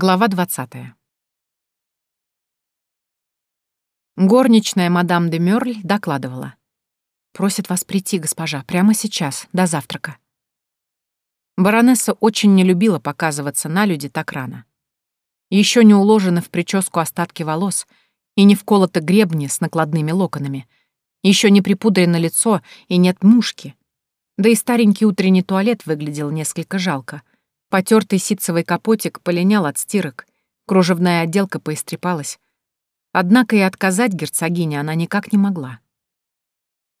Глава 20. Горничная мадам де Мёрль докладывала. «Просит вас прийти, госпожа, прямо сейчас, до завтрака». Баронесса очень не любила показываться на люди так рано. Еще не уложены в прическу остатки волос и не вколоты гребни с накладными локонами, еще не припудрено лицо и нет мушки. Да и старенький утренний туалет выглядел несколько жалко — Потертый ситцевый капотик полинял от стирок, кружевная отделка поистрепалась. Однако и отказать герцогине она никак не могла.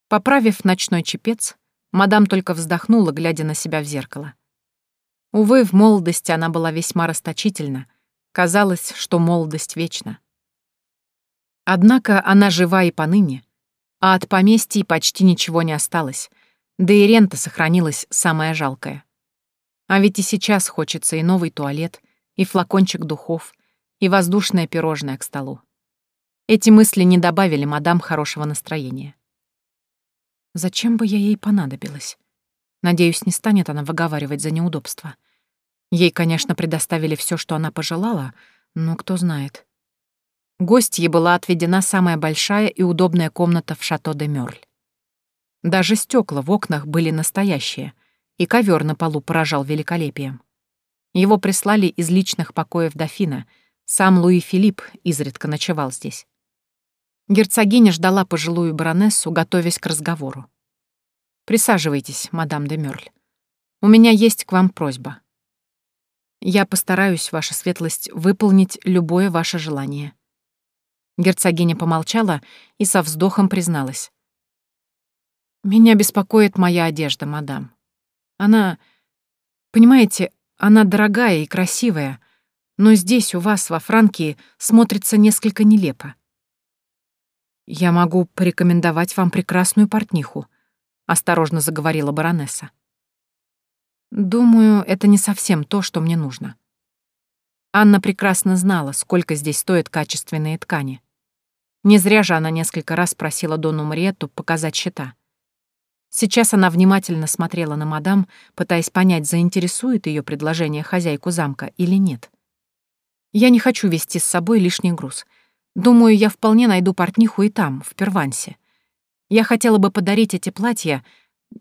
Поправив ночной чепец, мадам только вздохнула, глядя на себя в зеркало. Увы, в молодости она была весьма расточительна. Казалось, что молодость вечна. Однако она жива и поныне, а от поместья почти ничего не осталось, да и рента сохранилась самая жалкая. А ведь и сейчас хочется и новый туалет, и флакончик духов, и воздушное пирожное к столу. Эти мысли не добавили мадам хорошего настроения. Зачем бы я ей понадобилась? Надеюсь, не станет она выговаривать за неудобства. Ей, конечно, предоставили все, что она пожелала, но кто знает. Гостье была отведена самая большая и удобная комната в шато де Мёрль. Даже стекла в окнах были настоящие, и ковер на полу поражал великолепием. Его прислали из личных покоев дофина, сам Луи Филипп изредка ночевал здесь. Герцогиня ждала пожилую баронессу, готовясь к разговору. «Присаживайтесь, мадам де Мёрль. У меня есть к вам просьба. Я постараюсь, ваша светлость, выполнить любое ваше желание». Герцогиня помолчала и со вздохом призналась. «Меня беспокоит моя одежда, мадам. Она... Понимаете, она дорогая и красивая, но здесь, у вас, во Франкии, смотрится несколько нелепо. «Я могу порекомендовать вам прекрасную портниху», — осторожно заговорила баронесса. «Думаю, это не совсем то, что мне нужно». Анна прекрасно знала, сколько здесь стоят качественные ткани. Не зря же она несколько раз просила Дону Мариетту показать счета. Сейчас она внимательно смотрела на мадам, пытаясь понять, заинтересует ее предложение хозяйку замка или нет. «Я не хочу вести с собой лишний груз. Думаю, я вполне найду портниху и там, в Первансе. Я хотела бы подарить эти платья,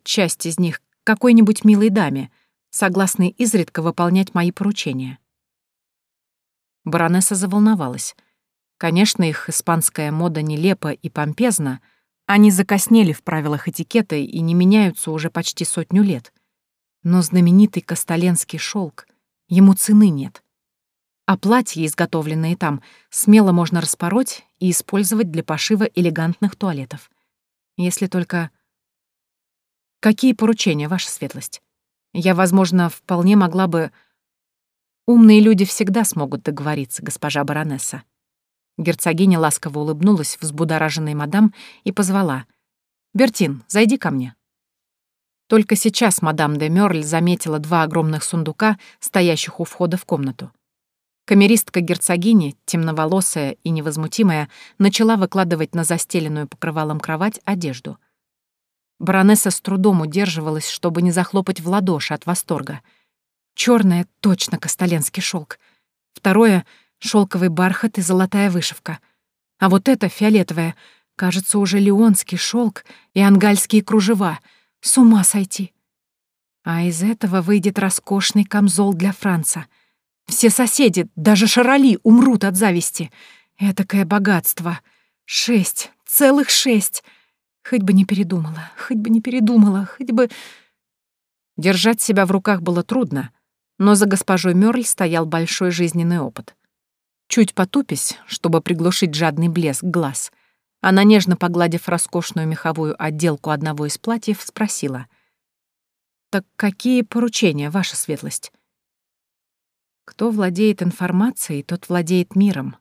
часть из них, какой-нибудь милой даме, согласной изредка выполнять мои поручения». Баронесса заволновалась. Конечно, их испанская мода нелепа и помпезна — они закоснели в правилах этикета и не меняются уже почти сотню лет. Но знаменитый касталенский шелк, ему цены нет. А платья, изготовленные там, смело можно распороть и использовать для пошива элегантных туалетов. Если только... Какие поручения, ваша светлость? Я, возможно, вполне могла бы... Умные люди всегда смогут договориться, госпожа баронесса. Герцогиня ласково улыбнулась взбудораженной мадам и позвала. «Бертин, зайди ко мне». Только сейчас мадам де Мёрль заметила два огромных сундука, стоящих у входа в комнату. Камеристка герцогини, темноволосая и невозмутимая, начала выкладывать на застеленную покрывалом кровать одежду. Баронесса с трудом удерживалась, чтобы не захлопать в ладоши от восторга. Черное точно косталенский шелк. Второе — шелковый бархат и золотая вышивка. А вот это фиолетовое, кажется, уже леонский шелк и ангальские кружева. С ума сойти. А из этого выйдет роскошный камзол для Франца. Все соседи, даже шароли, умрут от зависти. Этакое богатство. Шесть, целых шесть. Хоть бы не передумала, хоть бы не передумала, хоть бы... Держать себя в руках было трудно, но за госпожой Мёрль стоял большой жизненный опыт. Чуть потупясь, чтобы приглушить жадный блеск глаз, она, нежно погладив роскошную меховую отделку одного из платьев, спросила. «Так какие поручения, ваша светлость?» «Кто владеет информацией, тот владеет миром».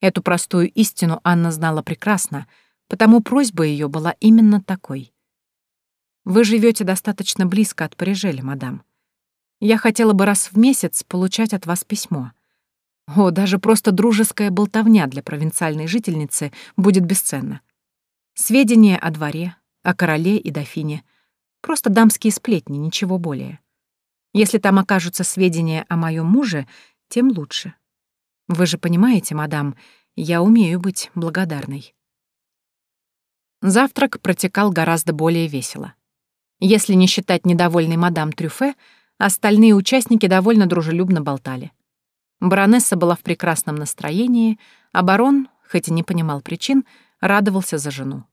Эту простую истину Анна знала прекрасно, потому просьба ее была именно такой. «Вы живете достаточно близко от Парижеля, мадам. Я хотела бы раз в месяц получать от вас письмо. О, даже просто дружеская болтовня для провинциальной жительницы будет бесценна. Сведения о дворе, о короле и дофине. Просто дамские сплетни, ничего более. Если там окажутся сведения о моем муже, тем лучше. Вы же понимаете, мадам, я умею быть благодарной. Завтрак протекал гораздо более весело. Если не считать недовольной мадам Трюфе, остальные участники довольно дружелюбно болтали. Баронесса была в прекрасном настроении, а барон, хоть и не понимал причин, радовался за жену.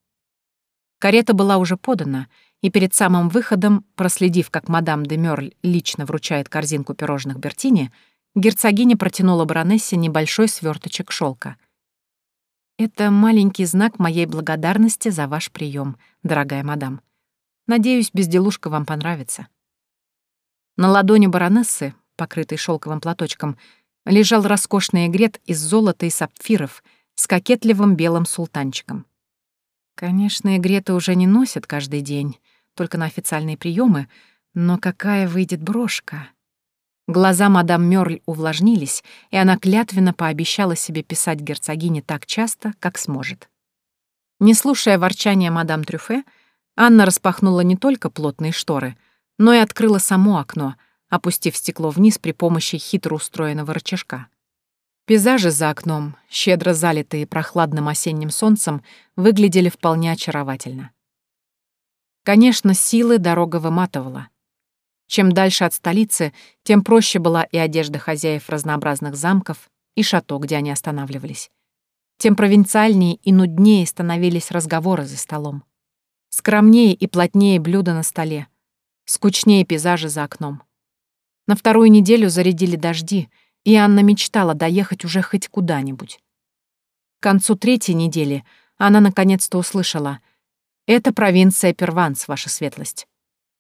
Карета была уже подана, и перед самым выходом, проследив, как мадам де Мёрль лично вручает корзинку пирожных Бертини, герцогиня протянула баронессе небольшой сверточек шелка. «Это маленький знак моей благодарности за ваш прием, дорогая мадам. Надеюсь, безделушка вам понравится». На ладони баронессы, покрытой шелковым платочком, лежал роскошный игрет из золота и сапфиров с кокетливым белым султанчиком. Конечно, игреты уже не носят каждый день, только на официальные приемы, но какая выйдет брошка? Глаза мадам Мёрль увлажнились, и она клятвенно пообещала себе писать герцогине так часто, как сможет. Не слушая ворчания мадам Трюфе, Анна распахнула не только плотные шторы, но и открыла само окно, опустив стекло вниз при помощи хитро устроенного рычажка. Пейзажи за окном, щедро залитые прохладным осенним солнцем, выглядели вполне очаровательно. Конечно, силы дорога выматывала. Чем дальше от столицы, тем проще была и одежда хозяев разнообразных замков, и шато, где они останавливались. Тем провинциальнее и нуднее становились разговоры за столом. Скромнее и плотнее блюда на столе. Скучнее пейзажи за окном. На вторую неделю зарядили дожди — и Анна мечтала доехать уже хоть куда-нибудь. К концу третьей недели она наконец-то услышала «Это провинция Перванс, ваша светлость.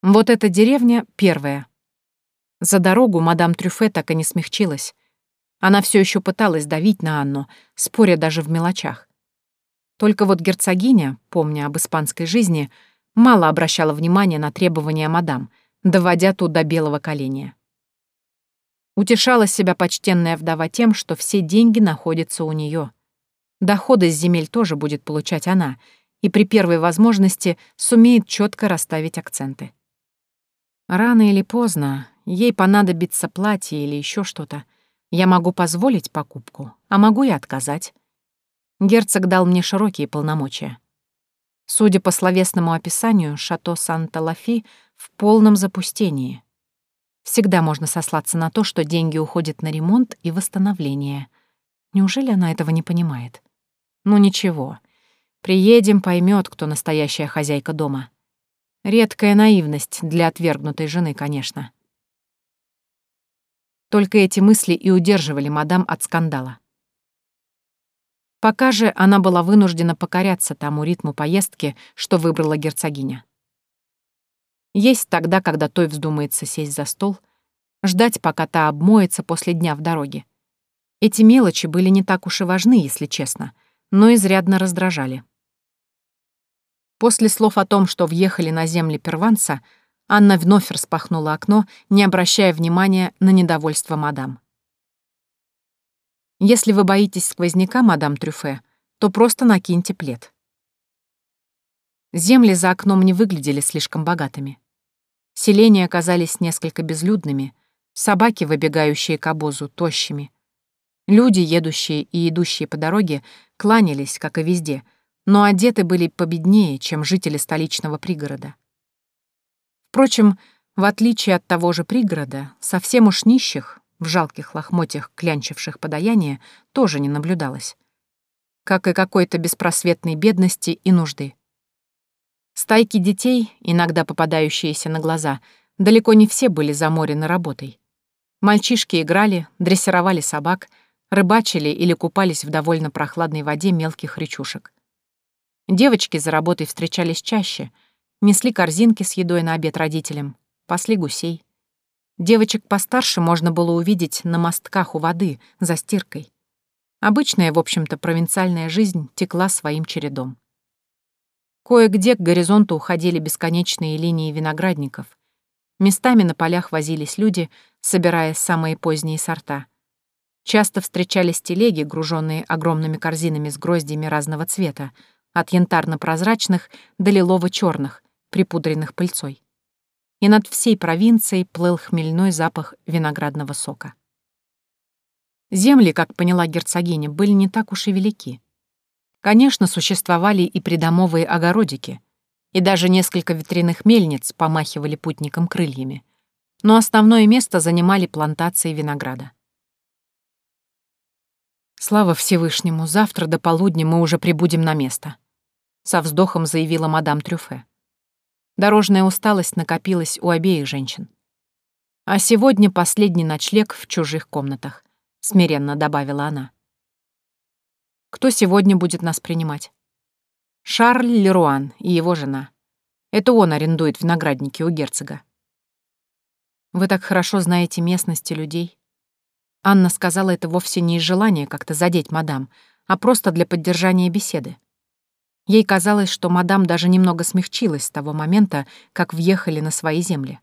Вот эта деревня первая». За дорогу мадам Трюфе так и не смягчилась. Она все еще пыталась давить на Анну, споря даже в мелочах. Только вот герцогиня, помня об испанской жизни, мало обращала внимания на требования мадам, доводя ту до белого коленя. Утешала себя почтенная вдова тем, что все деньги находятся у нее. Доходы с земель тоже будет получать она, и при первой возможности сумеет четко расставить акценты. Рано или поздно ей понадобится платье или еще что-то. Я могу позволить покупку, а могу и отказать. Герцог дал мне широкие полномочия. Судя по словесному описанию, шато Санта-Лафи в полном запустении. Всегда можно сослаться на то, что деньги уходят на ремонт и восстановление. Неужели она этого не понимает? Ну ничего. Приедем, поймет, кто настоящая хозяйка дома. Редкая наивность для отвергнутой жены, конечно. Только эти мысли и удерживали мадам от скандала. Пока же она была вынуждена покоряться тому ритму поездки, что выбрала герцогиня. Есть тогда, когда той вздумается сесть за стол, ждать, пока та обмоется после дня в дороге. Эти мелочи были не так уж и важны, если честно, но изрядно раздражали. После слов о том, что въехали на земли перванца, Анна вновь распахнула окно, не обращая внимания на недовольство мадам. «Если вы боитесь сквозняка, мадам Трюфе, то просто накиньте плед». Земли за окном не выглядели слишком богатыми. Селения оказались несколько безлюдными, собаки, выбегающие к обозу, тощими. Люди, едущие и идущие по дороге, кланялись, как и везде, но одеты были победнее, чем жители столичного пригорода. Впрочем, в отличие от того же пригорода, совсем уж нищих, в жалких лохмотьях, клянчивших подаяние, тоже не наблюдалось. Как и какой-то беспросветной бедности и нужды. Стайки детей, иногда попадающиеся на глаза, далеко не все были заморены работой. Мальчишки играли, дрессировали собак, рыбачили или купались в довольно прохладной воде мелких речушек. Девочки за работой встречались чаще, несли корзинки с едой на обед родителям, пасли гусей. Девочек постарше можно было увидеть на мостках у воды, за стиркой. Обычная, в общем-то, провинциальная жизнь текла своим чередом. Кое-где к горизонту уходили бесконечные линии виноградников. Местами на полях возились люди, собирая самые поздние сорта. Часто встречались телеги, груженные огромными корзинами с гроздьями разного цвета, от янтарно-прозрачных до лилово-черных, припудренных пыльцой. И над всей провинцией плыл хмельной запах виноградного сока. Земли, как поняла герцогиня, были не так уж и велики. Конечно, существовали и придомовые огородики, и даже несколько ветряных мельниц помахивали путникам крыльями, но основное место занимали плантации винограда. «Слава Всевышнему, завтра до полудня мы уже прибудем на место», — со вздохом заявила мадам Трюфе. Дорожная усталость накопилась у обеих женщин. «А сегодня последний ночлег в чужих комнатах», — смиренно добавила она. «Кто сегодня будет нас принимать?» «Шарль Леруан и его жена. Это он арендует виноградники у герцога». «Вы так хорошо знаете местности людей», Анна сказала это вовсе не из желания как-то задеть мадам, а просто для поддержания беседы. Ей казалось, что мадам даже немного смягчилась с того момента, как въехали на свои земли.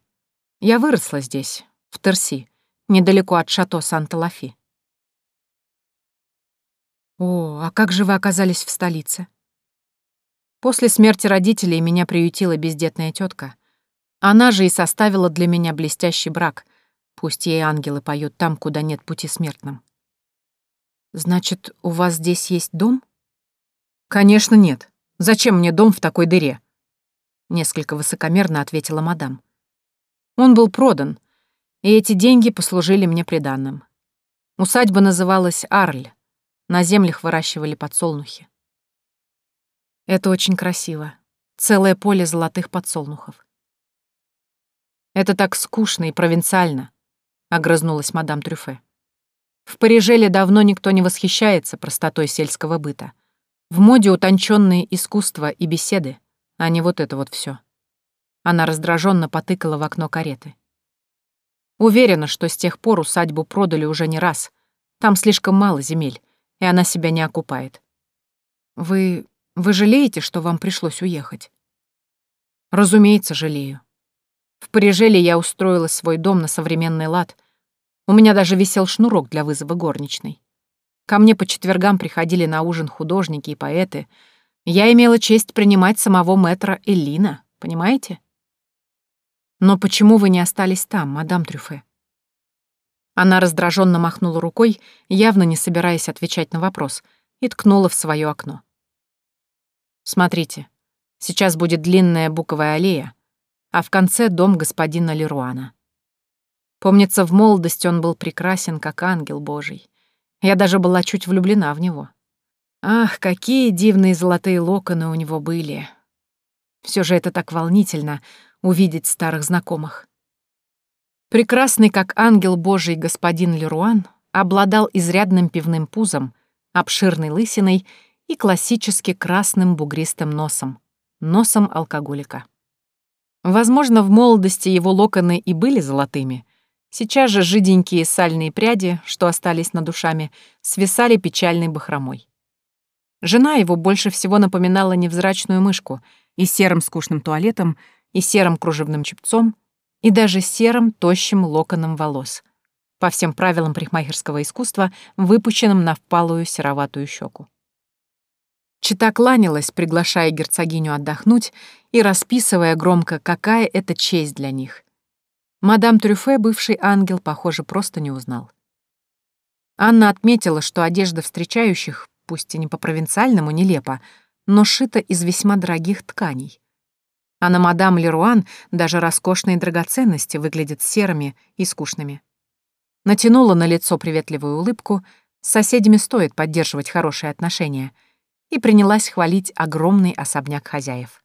Я выросла здесь, в Терси, недалеко от шато Санта-Лафи. О, а как же вы оказались в столице? После смерти родителей меня приютила бездетная тетка. Она же и составила для меня блестящий брак, Пусть ей ангелы поют там, куда нет пути смертным. Значит, у вас здесь есть дом? Конечно, нет. Зачем мне дом в такой дыре? Несколько высокомерно ответила мадам. Он был продан, и эти деньги послужили мне приданным. Усадьба называлась Арль. На землях выращивали подсолнухи. Это очень красиво. Целое поле золотых подсолнухов. Это так скучно и провинциально, огрызнулась мадам Трюфе. В Парижеле давно никто не восхищается простотой сельского быта. В моде утонченные искусства и беседы, а не вот это вот все. Она раздраженно потыкала в окно кареты. Уверена, что с тех пор усадьбу продали уже не раз. Там слишком мало земель, и она себя не окупает. Вы... вы жалеете, что вам пришлось уехать? Разумеется, жалею. В Парижеле я устроила свой дом на современный лад. У меня даже висел шнурок для вызова горничной. Ко мне по четвергам приходили на ужин художники и поэты. Я имела честь принимать самого мэтра Эллина, понимаете? Но почему вы не остались там, мадам Трюфе? Она раздраженно махнула рукой, явно не собираясь отвечать на вопрос, и ткнула в свое окно. «Смотрите, сейчас будет длинная буковая аллея, а в конце дом господина Леруана. Помнится, в молодости он был прекрасен, как ангел божий. Я даже была чуть влюблена в него. Ах, какие дивные золотые локоны у него были. Все же это так волнительно — увидеть старых знакомых. Прекрасный, как ангел божий господин Леруан, обладал изрядным пивным пузом, обширной лысиной и классически красным бугристым носом, носом алкоголика. Возможно, в молодости его локоны и были золотыми. Сейчас же жиденькие сальные пряди, что остались над душами, свисали печальной бахромой. Жена его больше всего напоминала невзрачную мышку и серым скучным туалетом, и серым кружевным чепцом, и даже серым тощим локоном волос, по всем правилам парикмахерского искусства, выпущенным на впалую сероватую щеку. Чита кланялась, приглашая герцогиню отдохнуть и расписывая громко, какая это честь для них. Мадам Трюфе бывший ангел, похоже, просто не узнал. Анна отметила, что одежда встречающих, пусть и не по-провинциальному нелепо, но шита из весьма дорогих тканей. А на мадам Леруан даже роскошные драгоценности выглядят серыми и скучными. Натянула на лицо приветливую улыбку, с соседями стоит поддерживать хорошие отношения — и принялась хвалить огромный особняк хозяев.